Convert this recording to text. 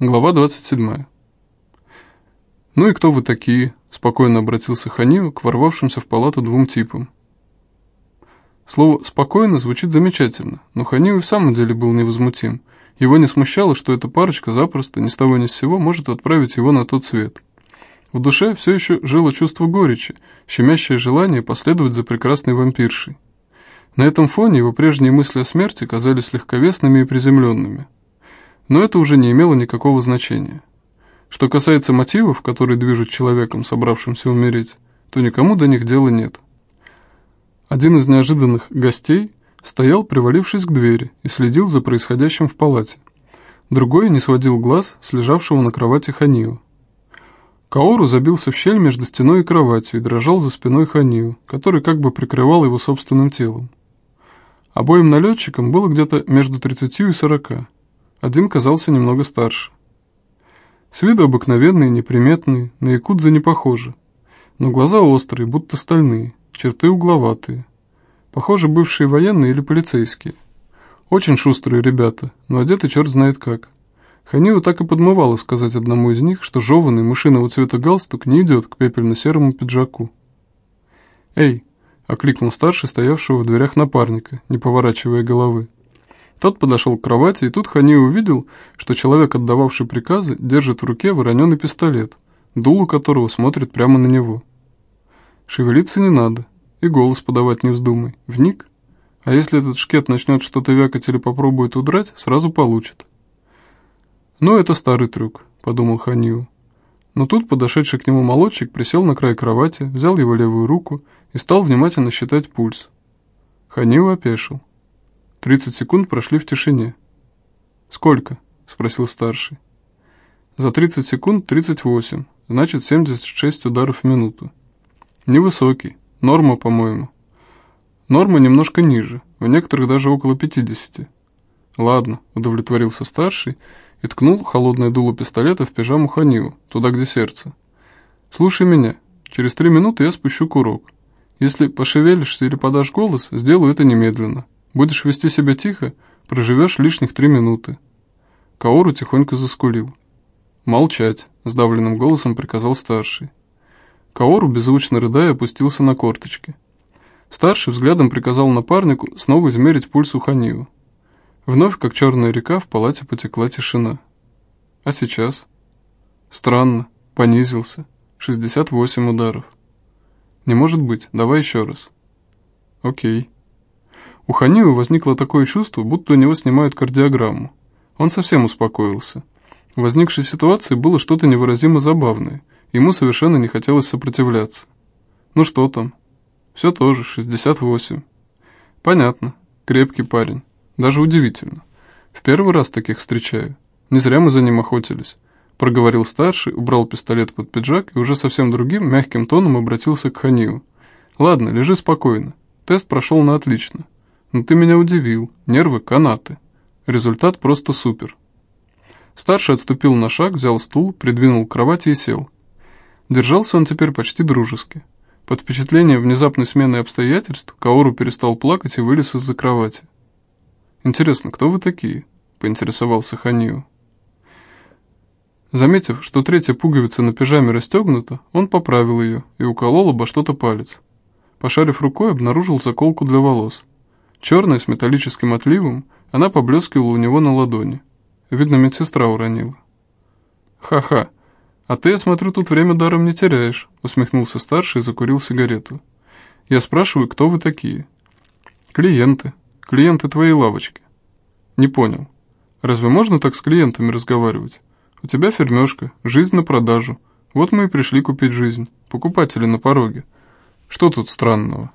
Глава 27. «Ну и кто вы такие?» – спокойно обратился Ханию к ворвавшимся в палату двум типам. Слово «спокойно» звучит замечательно, но Ханию и в самом деле был невозмутим. Его не смущало, что эта парочка запросто, ни с того ни с сего, может отправить его на тот свет. В душе все еще жило чувство горечи, щемящее желание последовать за прекрасной вампиршей. На этом фоне его прежние мысли о смерти казались легковесными и приземленными – но это уже не имело никакого значения. Что касается мотивов, которые движут человеком, собравшимся умереть, то никому до них дела нет. Один из неожиданных гостей стоял, привалившись к двери, и следил за происходящим в палате. Другой не сводил глаз с лежавшего на кровати Ханию. Каору забился в щель между стеной и кроватью и дрожал за спиной Ханию, который как бы прикрывал его собственным телом. Обоим налетчикам было где-то между 30 и 40. Один казался немного старше. С виду обыкновенный, неприметный, на якудза не похожи. Но глаза острые, будто стальные, черты угловатые. Похоже, бывшие военные или полицейские. Очень шустрые ребята, но одеты черт знает как. Ханию так и подмывало сказать одному из них, что жеванный мышиного цвета галстук не идет к пепельно-серому пиджаку. «Эй!» — окликнул старший, стоявшего в дверях напарника, не поворачивая головы. Тот подошел к кровати, и тут Хани увидел, что человек, отдававший приказы, держит в руке вороненый пистолет, дулу которого смотрит прямо на него. Шевелиться не надо, и голос подавать не вздумай. Вник. А если этот шкет начнет что-то вякать или попробует удрать, сразу получит. «Ну, это старый трюк», — подумал Ханию. Но тут подошедший к нему молодчик присел на край кровати, взял его левую руку и стал внимательно считать пульс. Ханию опешил. Тридцать секунд прошли в тишине. «Сколько?» — спросил старший. «За тридцать секунд тридцать восемь, значит семьдесят шесть ударов в минуту. Невысокий, норма, по-моему. Норма немножко ниже, у некоторых даже около пятидесяти. Ладно, удовлетворился старший и ткнул холодное дуло пистолета в пижаму Ханиву, туда, где сердце. «Слушай меня, через три минуты я спущу курок. Если пошевелишься или подашь голос, сделаю это немедленно». Будешь вести себя тихо, проживешь лишних три минуты». Каору тихонько заскулил. «Молчать», — сдавленным голосом приказал старший. Каору, беззвучно рыдая, опустился на корточки. Старший взглядом приказал напарнику снова измерить пульс у Ханию. Вновь, как черная река, в палате потекла тишина. А сейчас? Странно, понизился. 68 ударов. Не может быть, давай еще раз. Окей. У Ханивы возникло такое чувство, будто у него снимают кардиограмму. Он совсем успокоился. В возникшей ситуации было что-то невыразимо забавное. Ему совершенно не хотелось сопротивляться. Ну что там? Все тоже, 68. Понятно. Крепкий парень. Даже удивительно. В первый раз таких встречаю. Не зря мы за ним охотились. Проговорил старший, убрал пистолет под пиджак и уже совсем другим, мягким тоном обратился к Ханию. Ладно, лежи спокойно. Тест прошел на отлично. Но ты меня удивил. Нервы канаты. Результат просто супер. Старший отступил на шаг, взял стул, придвинул к кровати и сел. Держался он теперь почти дружески. Под впечатлением внезапной смены обстоятельств Каору перестал плакать и вылез из-за кровати. «Интересно, кто вы такие?» — поинтересовался Ханию. Заметив, что третья пуговица на пижаме расстегнута, он поправил ее и уколол обо что-то палец. Пошарив рукой, обнаружил заколку для волос. Черная, с металлическим отливом, она поблескивала у него на ладони. Видно, медсестра уронила. «Ха-ха, а ты, я смотрю, тут время даром не теряешь», усмехнулся старший и закурил сигарету. «Я спрашиваю, кто вы такие?» «Клиенты. Клиенты твоей лавочки». «Не понял. Разве можно так с клиентами разговаривать? У тебя фермешка, жизнь на продажу. Вот мы и пришли купить жизнь. Покупатели на пороге. Что тут странного?»